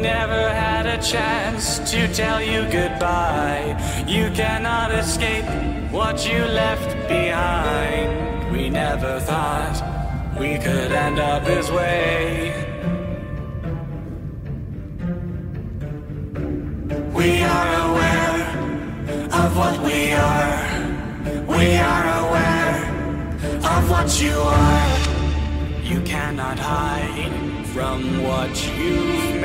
never had a chance to tell you goodbye. You cannot escape what you left behind. We never thought we could end up this way. We are aware of what we are. We are aware of what you are. You cannot hide from what made.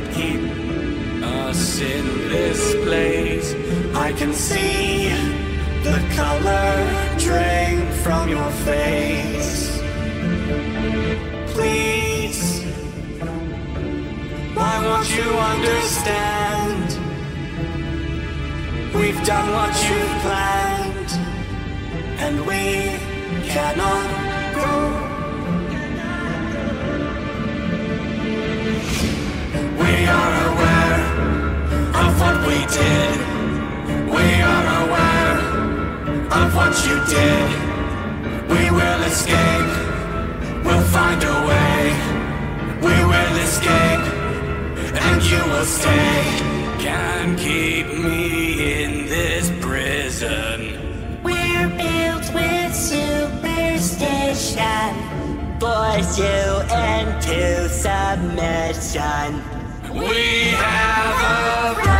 You keep us in this place. I can see the color drain from your face. Please, why won't you understand? We've done what you've planned, and we cannot go. Did. We are aware of what you did. We will escape. We'll find a way. We will escape. And you will stay. Can't keep me in this prison. We're built with superstition. Force you into submission. We have a proposition.